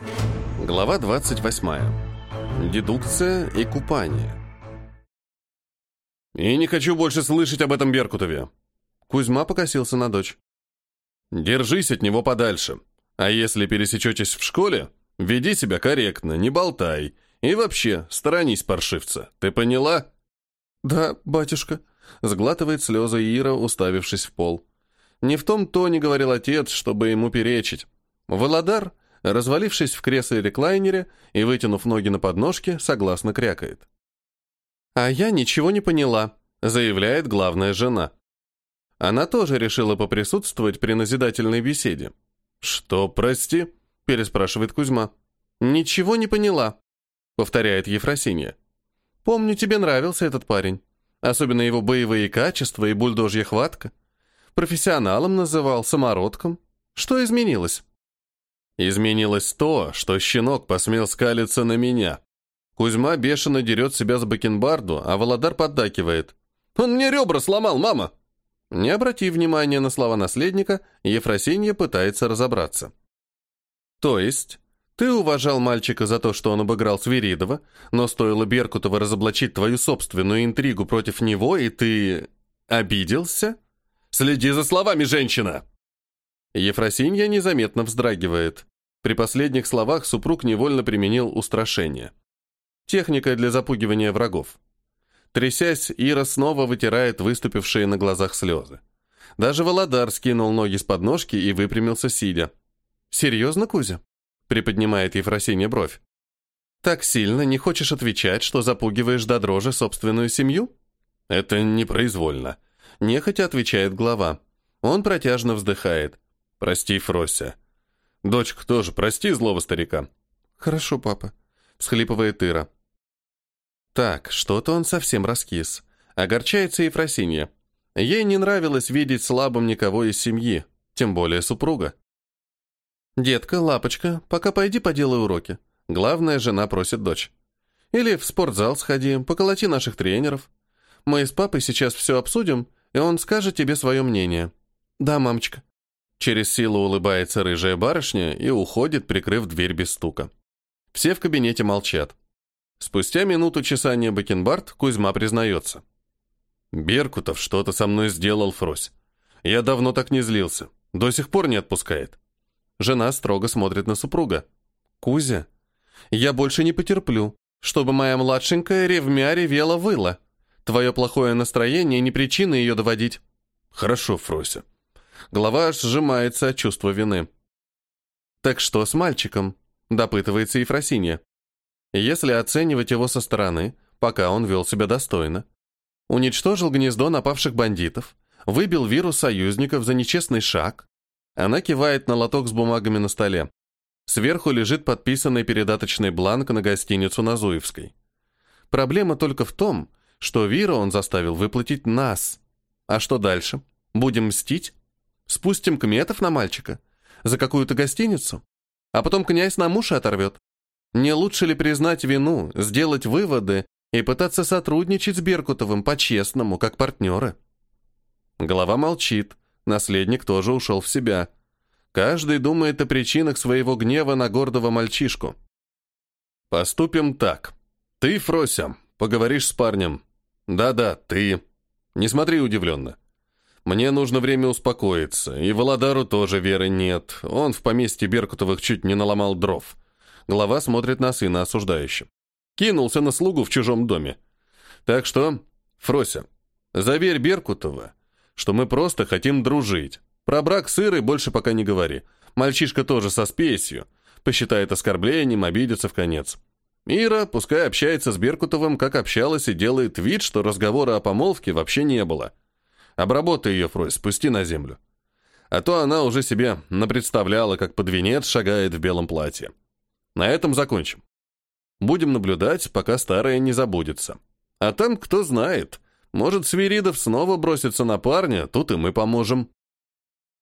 Глава 28. Дедукция и купание. «И не хочу больше слышать об этом Беркутове!» Кузьма покосился на дочь. «Держись от него подальше. А если пересечетесь в школе, веди себя корректно, не болтай. И вообще, сторонись паршивца. Ты поняла?» «Да, батюшка», — сглатывает слезы Ира, уставившись в пол. Не в том тоне говорил отец, чтобы ему перечить. Володар, развалившись в кресле-реклайнере и вытянув ноги на подножке, согласно крякает. «А я ничего не поняла», — заявляет главная жена. Она тоже решила поприсутствовать при назидательной беседе. «Что, прости?» — переспрашивает Кузьма. «Ничего не поняла», — повторяет Ефросинья. «Помню, тебе нравился этот парень. Особенно его боевые качества и бульдожья хватка. Профессионалом называл, самородком. Что изменилось?» Изменилось то, что щенок посмел скалиться на меня. Кузьма бешено дерет себя за бакенбарду, а Володар поддакивает. «Он мне ребра сломал, мама!» Не обратив внимания на слова наследника, Ефросинья пытается разобраться. «То есть, ты уважал мальчика за то, что он обыграл Свиридова, но стоило Беркутова разоблачить твою собственную интригу против него, и ты... обиделся? Следи за словами, женщина!» Ефросинья незаметно вздрагивает. При последних словах супруг невольно применил устрашение. Техника для запугивания врагов. Трясясь, Ира снова вытирает выступившие на глазах слезы. Даже Володар скинул ноги с подножки и выпрямился, сидя. «Серьезно, Кузя?» — приподнимает Ефросинья бровь. «Так сильно не хочешь отвечать, что запугиваешь до дрожи собственную семью?» «Это непроизвольно», — нехотя отвечает глава. Он протяжно вздыхает. «Прости, Фрося. Дочка тоже, прости злого старика». «Хорошо, папа», — всхлипывает Ира. Так, что-то он совсем раскис. Огорчается Ефросинья. Ей не нравилось видеть слабым никого из семьи, тем более супруга. «Детка, лапочка, пока пойди поделай уроки». Главная жена просит дочь. «Или в спортзал сходи, поколоти наших тренеров. Мы с папой сейчас все обсудим, и он скажет тебе свое мнение». «Да, мамочка». Через силу улыбается рыжая барышня и уходит, прикрыв дверь без стука. Все в кабинете молчат. Спустя минуту чесания бакенбард Кузьма признается. «Беркутов что-то со мной сделал, Фрось. Я давно так не злился. До сих пор не отпускает». Жена строго смотрит на супруга. «Кузя, я больше не потерплю, чтобы моя младшенькая ревмя ревела выла. Твое плохое настроение не причина ее доводить». «Хорошо, Фрося». Голова сжимается от чувства вины. «Так что с мальчиком?» – допытывается Ефросинья. Если оценивать его со стороны, пока он вел себя достойно. Уничтожил гнездо напавших бандитов, выбил вирус союзников за нечестный шаг. Она кивает на лоток с бумагами на столе. Сверху лежит подписанный передаточный бланк на гостиницу на Зуевской. Проблема только в том, что Вира он заставил выплатить нас. А что дальше? Будем мстить? Спустим кметов на мальчика? За какую-то гостиницу? А потом князь нам уши оторвет. Не лучше ли признать вину, сделать выводы и пытаться сотрудничать с Беркутовым по-честному, как партнеры? Голова молчит, наследник тоже ушел в себя. Каждый думает о причинах своего гнева на гордого мальчишку. «Поступим так. Ты, Фрося, поговоришь с парнем. Да-да, ты. Не смотри удивленно. Мне нужно время успокоиться, и Володару тоже веры нет. Он в поместье Беркутовых чуть не наломал дров. Глава смотрит на сына осуждающе. Кинулся на слугу в чужом доме. Так что, Фрося, заверь Беркутова, что мы просто хотим дружить. Про брак с Ирой больше пока не говори. Мальчишка тоже со спесью. Посчитает оскорблением, обидится в конец. Ира, пускай общается с Беркутовым, как общалась, и делает вид, что разговора о помолвке вообще не было. Обработай ее, Фрось, спусти на землю. А то она уже себе напредставляла, как под венец шагает в белом платье. На этом закончим. Будем наблюдать, пока старая не забудется. А там, кто знает, может, Свиридов снова бросится на парня, тут и мы поможем.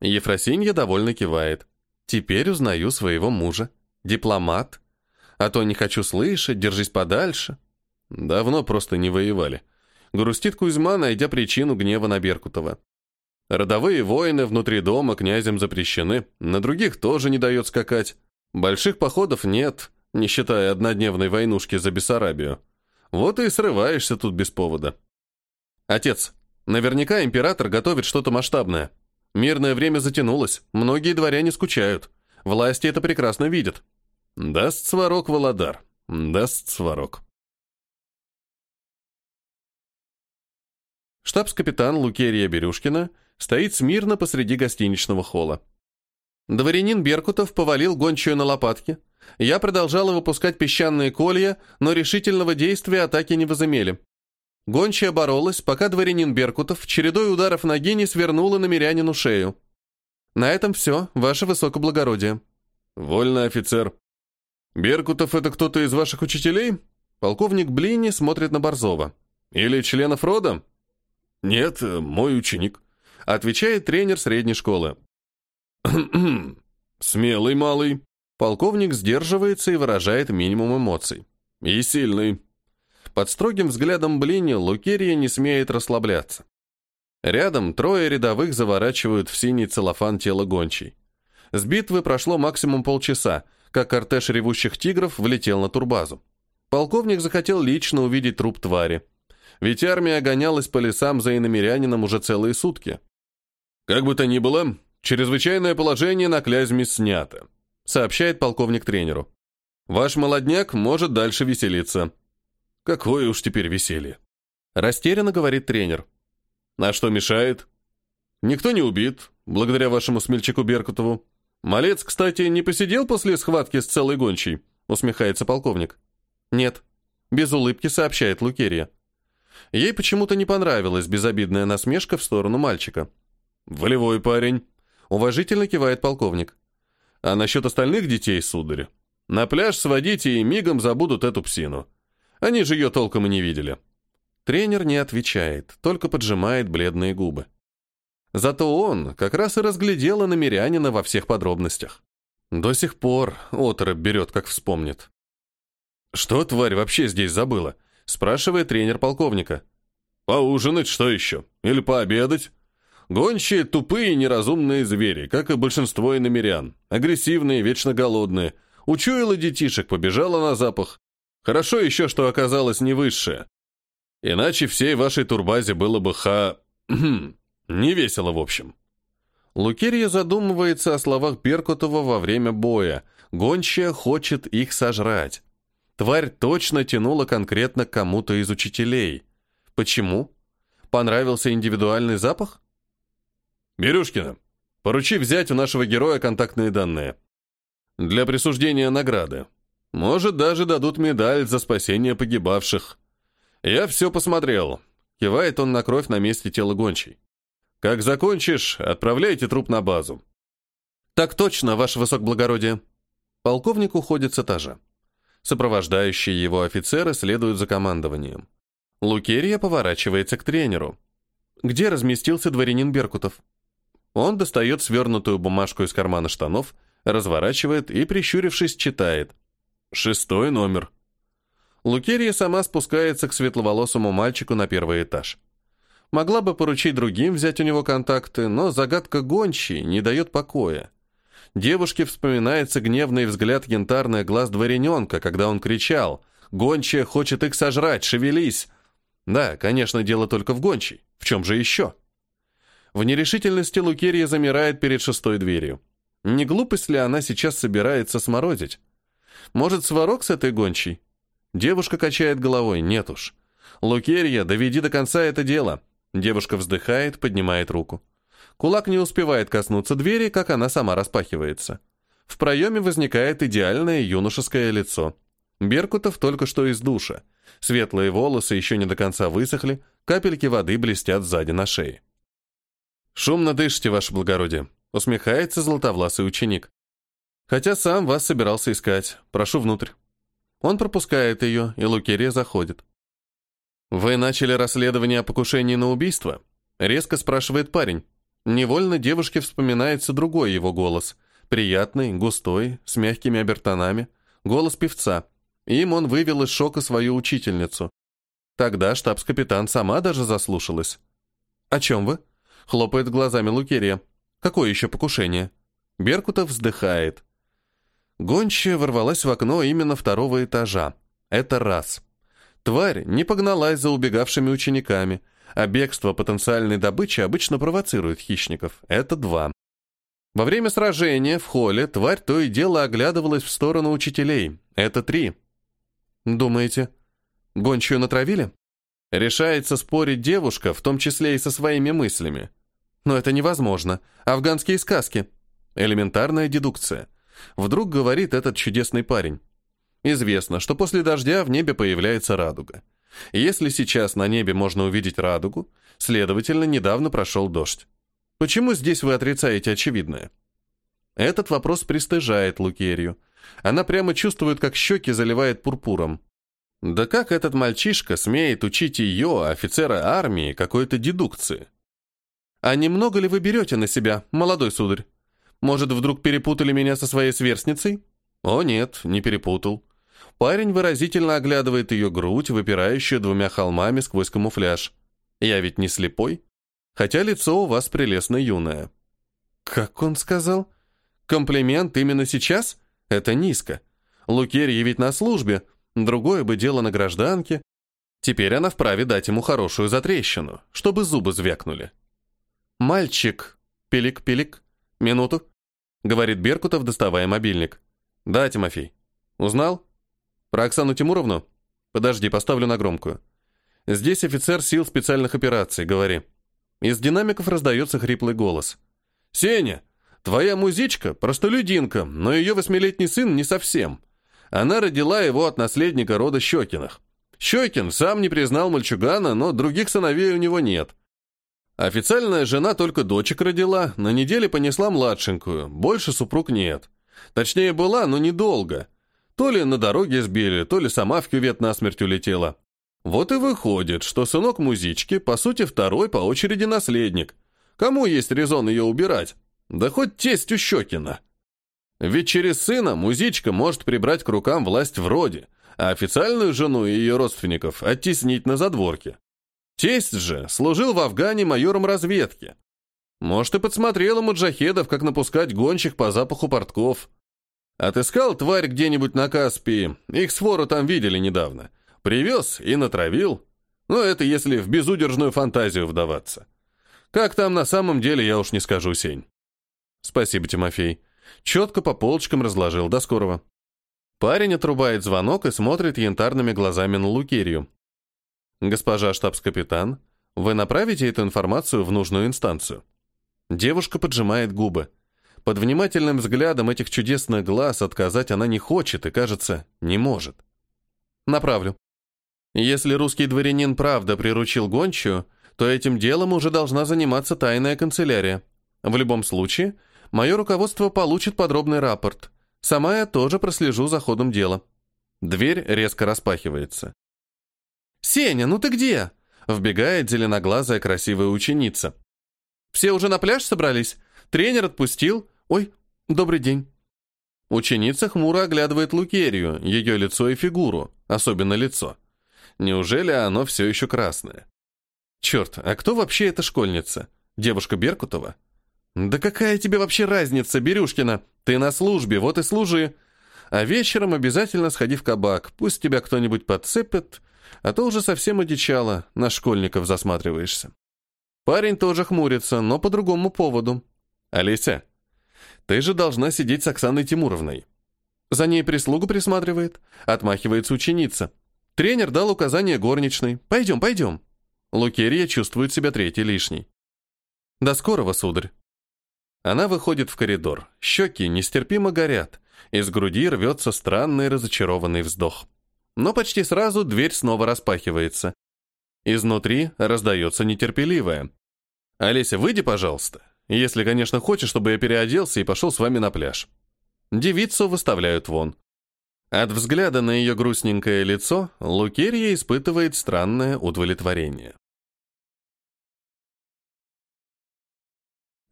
Ефросинья довольно кивает. Теперь узнаю своего мужа. Дипломат. А то не хочу слышать, держись подальше. Давно просто не воевали. Грустит Кузьма, найдя причину гнева на Беркутова. Родовые войны внутри дома князем запрещены, на других тоже не дает скакать. Больших походов нет, не считая однодневной войнушки за Бессарабию. Вот и срываешься тут без повода. Отец, наверняка император готовит что-то масштабное. Мирное время затянулось, многие дворяне скучают. Власти это прекрасно видят. Даст Сварог Володар, даст Сварог. Штабс-капитан Лукерья Берюшкина стоит смирно посреди гостиничного холла. Дворянин Беркутов повалил гончую на лопатки. Я продолжала выпускать песчаные колья, но решительного действия атаки не возымели. Гончая боролась, пока дворянин Беркутов чередой ударов ноги не свернула на мирянину шею. На этом все, ваше высокоблагородие. Вольно, офицер. Беркутов это кто-то из ваших учителей? Полковник Блини смотрит на Борзова. Или членов рода? Нет, мой ученик. Отвечает тренер средней школы. Смелый малый. Полковник сдерживается и выражает минимум эмоций. И сильный. Под строгим взглядом Блини Лукерия не смеет расслабляться. Рядом трое рядовых заворачивают в синий целлофан тело гончей. С битвы прошло максимум полчаса, как кортеж ревущих тигров влетел на турбазу. Полковник захотел лично увидеть труп твари. Ведь армия гонялась по лесам за иномирянином уже целые сутки. Как бы то ни было, чрезвычайное положение на Клязьме снято, сообщает полковник тренеру. Ваш молодняк может дальше веселиться. Какое уж теперь веселье. Растерянно говорит тренер. А что мешает? Никто не убит, благодаря вашему смельчаку Беркутову. Малец, кстати, не посидел после схватки с целой гончей, усмехается полковник. Нет, без улыбки сообщает Лукерия. Ей почему-то не понравилась безобидная насмешка в сторону мальчика. «Волевой парень», — уважительно кивает полковник. «А насчет остальных детей, сударь, на пляж сводите и мигом забудут эту псину. Они же ее толком и не видели». Тренер не отвечает, только поджимает бледные губы. Зато он как раз и разглядел намерянина во всех подробностях. До сих пор оторопь берет, как вспомнит. «Что тварь вообще здесь забыла?» Спрашивает тренер полковника. «Поужинать что еще? Или пообедать?» Гончие – тупые неразумные звери, как и большинство иномерян. Агрессивные, вечно голодные. Учуяла детишек, побежала на запах. Хорошо еще, что оказалось не высшее. Иначе всей вашей турбазе было бы ха... не весело, в общем. Лукерья задумывается о словах Беркутова во время боя. Гончая хочет их сожрать. Тварь точно тянула конкретно к кому-то из учителей. Почему? Понравился индивидуальный запах? Берюшкина, поручи взять у нашего героя контактные данные. Для присуждения награды. Может, даже дадут медаль за спасение погибавших. Я все посмотрел. Кивает он на кровь на месте тела гончей. Как закончишь, отправляйте труп на базу. Так точно, ваше высокоблагородие. Полковник уходит с этажа. Сопровождающие его офицеры следуют за командованием. Лукерия поворачивается к тренеру. Где разместился дворянин Беркутов? Он достает свернутую бумажку из кармана штанов, разворачивает и, прищурившись, читает. Шестой номер. Лукерия сама спускается к светловолосому мальчику на первый этаж. Могла бы поручить другим взять у него контакты, но загадка гончей не дает покоя. Девушке вспоминается гневный взгляд янтарных глаз дворяненка, когда он кричал «Гончая хочет их сожрать, шевелись!» Да, конечно, дело только в гончей. В чем же еще? В нерешительности Лукерья замирает перед шестой дверью. Не глупость ли она сейчас собирается сморозить? Может, сварок с этой гончей? Девушка качает головой. Нет уж. Лукерья, доведи до конца это дело. Девушка вздыхает, поднимает руку. Кулак не успевает коснуться двери, как она сама распахивается. В проеме возникает идеальное юношеское лицо. Беркутов только что из душа. Светлые волосы еще не до конца высохли, капельки воды блестят сзади на шее. «Шумно дышите, ваше благородие», — усмехается золотовласый ученик. «Хотя сам вас собирался искать. Прошу внутрь». Он пропускает ее, и Лукерия заходит. «Вы начали расследование о покушении на убийство?» — резко спрашивает парень. Невольно девушке вспоминается другой его голос. Приятный, густой, с мягкими обертонами. Голос певца. Им он вывел из шока свою учительницу. Тогда штабс-капитан сама даже заслушалась. «О чем вы?» — хлопает глазами Лукерия. «Какое еще покушение?» Беркутов вздыхает. Гончая ворвалась в окно именно второго этажа. Это раз. Тварь не погналась за убегавшими учениками, а бегство потенциальной добычи обычно провоцирует хищников. Это два. Во время сражения в холле тварь то и дело оглядывалась в сторону учителей. Это три. Думаете, гончую натравили? Решается спорить девушка, в том числе и со своими мыслями. Но это невозможно. Афганские сказки. Элементарная дедукция. Вдруг говорит этот чудесный парень. Известно, что после дождя в небе появляется радуга. Если сейчас на небе можно увидеть радугу, следовательно, недавно прошел дождь. Почему здесь вы отрицаете очевидное? Этот вопрос пристыжает Лукерью. Она прямо чувствует, как щеки заливает пурпуром. Да как этот мальчишка смеет учить ее, офицера армии, какой-то дедукции? А немного ли вы берете на себя, молодой сударь? Может, вдруг перепутали меня со своей сверстницей? О нет, не перепутал. Парень выразительно оглядывает ее грудь, выпирающую двумя холмами сквозь камуфляж. Я ведь не слепой. Хотя лицо у вас прелестно юное. Как он сказал? Комплимент именно сейчас? Это низко. Лукерья ведь на службе, другое бы дело на гражданке. Теперь она вправе дать ему хорошую затрещину, чтобы зубы звякнули. «Мальчик!» «Пилик-пилик. Минуту», — говорит Беркутов, доставая мобильник. «Да, Тимофей. Узнал?» «Про Оксану Тимуровну?» «Подожди, поставлю на громкую». «Здесь офицер сил специальных операций, говори». Из динамиков раздается хриплый голос. «Сеня, твоя музичка – простолюдинка, но ее восьмилетний сын не совсем. Она родила его от наследника рода Щекиных. Щекин сам не признал мальчугана, но других сыновей у него нет. Официальная жена только дочек родила, на неделе понесла младшенькую, больше супруг нет. Точнее, была, но недолго. То ли на дороге сбили, то ли сама в кювет насмерть улетела. Вот и выходит, что сынок музички, по сути, второй по очереди наследник. Кому есть резон ее убирать? Да хоть тесть у Щекина. Ведь через сына музичка может прибрать к рукам власть в роде, а официальную жену и ее родственников оттеснить на задворке. Тесть же служил в Афгане майором разведки. Может, и подсмотрел ему джахедов, как напускать гонщик по запаху портков. Отыскал тварь где-нибудь на Каспии, их свору там видели недавно – Привез и натравил. Но это если в безудержную фантазию вдаваться. Как там на самом деле, я уж не скажу, Сень. Спасибо, Тимофей. Четко по полочкам разложил. До скорого. Парень отрубает звонок и смотрит янтарными глазами на Лукерью. Госпожа штабс-капитан, вы направите эту информацию в нужную инстанцию. Девушка поджимает губы. Под внимательным взглядом этих чудесных глаз отказать она не хочет и, кажется, не может. Направлю. Если русский дворянин правда приручил гончую, то этим делом уже должна заниматься тайная канцелярия. В любом случае, мое руководство получит подробный рапорт. Сама я тоже прослежу за ходом дела. Дверь резко распахивается. «Сеня, ну ты где?» Вбегает зеленоглазая красивая ученица. «Все уже на пляж собрались? Тренер отпустил? Ой, добрый день». Ученица хмуро оглядывает Лукерию, ее лицо и фигуру, особенно лицо. Неужели оно все еще красное? Черт, а кто вообще эта школьница? Девушка Беркутова? Да какая тебе вообще разница, Берюшкина? Ты на службе, вот и служи. А вечером обязательно сходи в кабак, пусть тебя кто-нибудь подцепит, а то уже совсем одичало, на школьников засматриваешься. Парень тоже хмурится, но по другому поводу. Олеся, ты же должна сидеть с Оксаной Тимуровной. За ней прислугу присматривает, отмахивается ученица. Тренер дал указание горничной. «Пойдем, пойдем». Лукерья чувствует себя третий лишний. «До скорого, сударь». Она выходит в коридор. Щеки нестерпимо горят. Из груди рвется странный разочарованный вздох. Но почти сразу дверь снова распахивается. Изнутри раздается нетерпеливое. «Олеся, выйди, пожалуйста. Если, конечно, хочешь, чтобы я переоделся и пошел с вами на пляж». Девицу выставляют вон. От взгляда на ее грустненькое лицо Лукерья испытывает странное удовлетворение.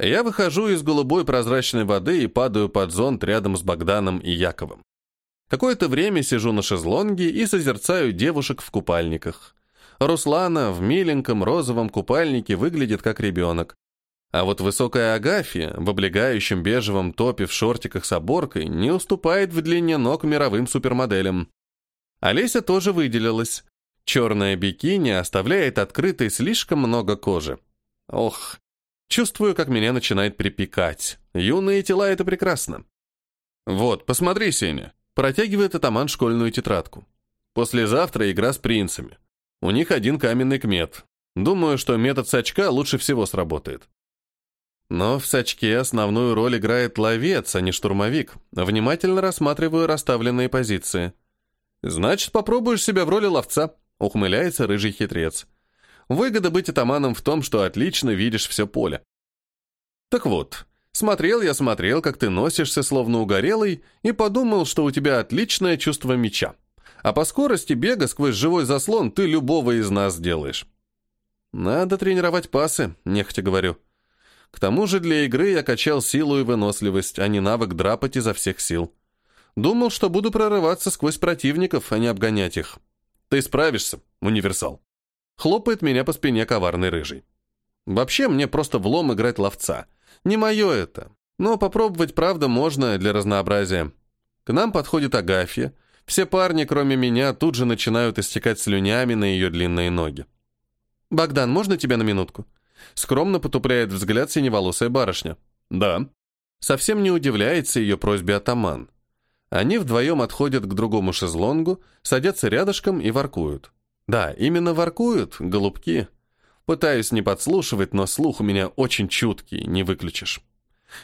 Я выхожу из голубой прозрачной воды и падаю под зонт рядом с Богданом и Яковом. Какое-то время сижу на шезлонге и созерцаю девушек в купальниках. Руслана в миленьком розовом купальнике выглядит как ребенок. А вот высокая Агафья в облегающем бежевом топе в шортиках с оборкой не уступает в длине ног мировым супермоделям. Олеся тоже выделилась. Черное бикини оставляет открытой слишком много кожи. Ох, чувствую, как меня начинает припекать. Юные тела — это прекрасно. Вот, посмотри, Сеня. Протягивает атаман школьную тетрадку. Послезавтра игра с принцами. У них один каменный кмет. Думаю, что метод сачка лучше всего сработает. Но в сачке основную роль играет ловец, а не штурмовик. Внимательно рассматриваю расставленные позиции. Значит, попробуешь себя в роли ловца, ухмыляется рыжий хитрец. Выгода быть атаманом в том, что отлично видишь все поле. Так вот, смотрел я смотрел, как ты носишься, словно угорелый, и подумал, что у тебя отличное чувство меча а по скорости бега сквозь живой заслон ты любого из нас делаешь. Надо тренировать пасы, нехотя говорю. К тому же для игры я качал силу и выносливость, а не навык драпать изо всех сил. Думал, что буду прорываться сквозь противников, а не обгонять их. Ты справишься, универсал. Хлопает меня по спине коварный рыжий. Вообще, мне просто влом играть ловца. Не мое это. Но попробовать, правда, можно для разнообразия. К нам подходит Агафья, все парни, кроме меня, тут же начинают истекать слюнями на ее длинные ноги. «Богдан, можно тебя на минутку?» Скромно потупляет взгляд синеволосая барышня. «Да». Совсем не удивляется ее просьбе атаман. Они вдвоем отходят к другому шезлонгу, садятся рядышком и воркуют. Да, именно воркуют, голубки. Пытаюсь не подслушивать, но слух у меня очень чуткий, не выключишь.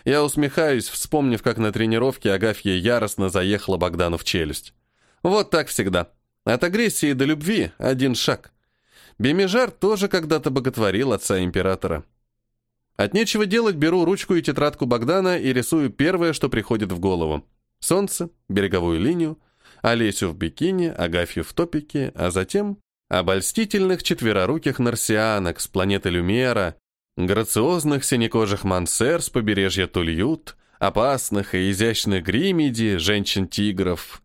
Я усмехаюсь, вспомнив, как на тренировке Агафья яростно заехала Богдану в челюсть. Вот так всегда. От агрессии до любви один шаг. Бемижар тоже когда-то боготворил отца императора. От нечего делать беру ручку и тетрадку Богдана и рисую первое, что приходит в голову. Солнце, береговую линию, Олесю в бикини, Агафью в топике, а затем обольстительных четвероруких нарсианок с планеты Люмера, грациозных синекожих мансер с побережья Тульют, опасных и изящных гримиди, женщин-тигров,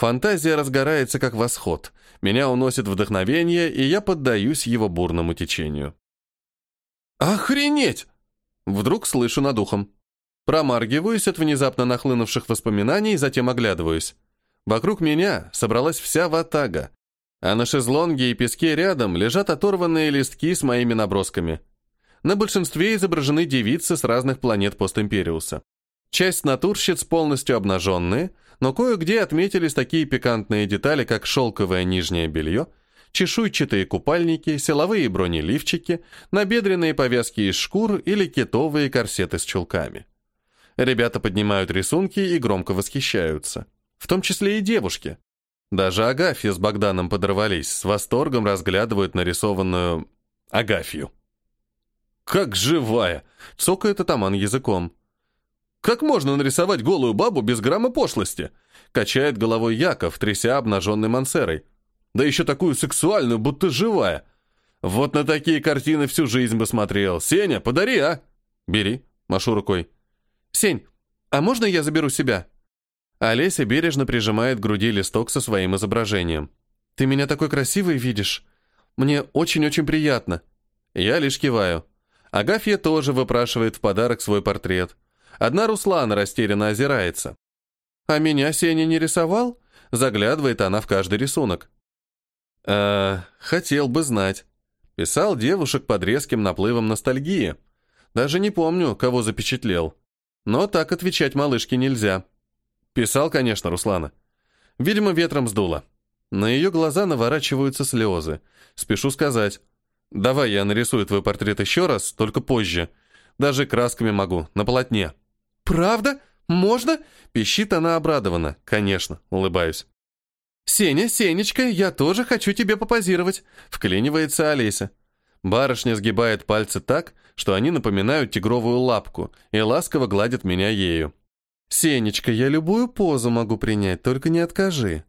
Фантазия разгорается как восход. Меня уносит вдохновение, и я поддаюсь его бурному течению. «Охренеть!» Вдруг слышу над ухом. Промаргиваюсь от внезапно нахлынувших воспоминаний, затем оглядываюсь. Вокруг меня собралась вся ватага, а на шезлонге и песке рядом лежат оторванные листки с моими набросками. На большинстве изображены девицы с разных планет постимпериуса. Часть натурщиц полностью обнаженные, но кое-где отметились такие пикантные детали, как шелковое нижнее белье, чешуйчатые купальники, силовые бронеливчики, набедренные повязки из шкур или китовые корсеты с чулками. Ребята поднимают рисунки и громко восхищаются. В том числе и девушки. Даже Агафья с Богданом подорвались, с восторгом разглядывают нарисованную Агафью. «Как живая!» — цокает атаман языком. Как можно нарисовать голую бабу без грамма пошлости? Качает головой Яков, тряся обнаженной мансерой. Да еще такую сексуальную, будто живая. Вот на такие картины всю жизнь бы смотрел. Сеня, подари, а? Бери, машу рукой. Сень, а можно я заберу себя? Олеся бережно прижимает к груди листок со своим изображением. Ты меня такой красивый видишь. Мне очень-очень приятно. Я лишь киваю. Агафья тоже выпрашивает в подарок свой портрет. Одна Руслана растерянно озирается. «А меня Сеня не рисовал?» Заглядывает она в каждый рисунок. «Э, хотел бы знать. Писал девушек под резким наплывом ностальгии. Даже не помню, кого запечатлел. Но так отвечать малышке нельзя. Писал, конечно, Руслана. Видимо, ветром сдуло. На ее глаза наворачиваются слезы. Спешу сказать. «Давай я нарисую твой портрет еще раз, только позже. Даже красками могу, на полотне». «Правда? Можно?» — пищит она обрадованно. «Конечно», — улыбаюсь. «Сеня, Сенечка, я тоже хочу тебе попозировать», — вклинивается Олеся. Барышня сгибает пальцы так, что они напоминают тигровую лапку, и ласково гладит меня ею. «Сенечка, я любую позу могу принять, только не откажи».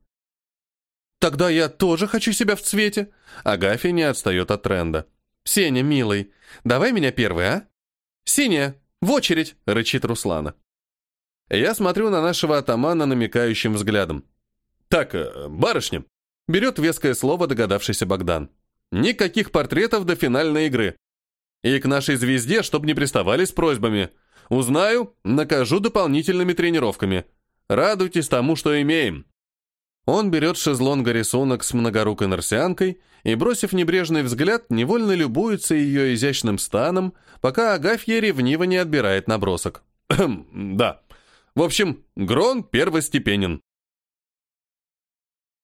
«Тогда я тоже хочу себя в цвете». Агафья не отстает от тренда. «Сеня, милый, давай меня первый, а?» «Синяя, в очередь!» — рычит Руслана. Я смотрю на нашего атамана намекающим взглядом. «Так, э, барышня!» — берет веское слово догадавшийся Богдан. «Никаких портретов до финальной игры!» И к нашей звезде, чтоб не приставали с просьбами. Узнаю, накажу дополнительными тренировками. Радуйтесь тому, что имеем». Он берет шезлонга рисунок с многорукой нарсианкой и, бросив небрежный взгляд, невольно любуется ее изящным станом, пока Агафья ревниво не отбирает набросок. «Да. В общем, Грон первостепенен».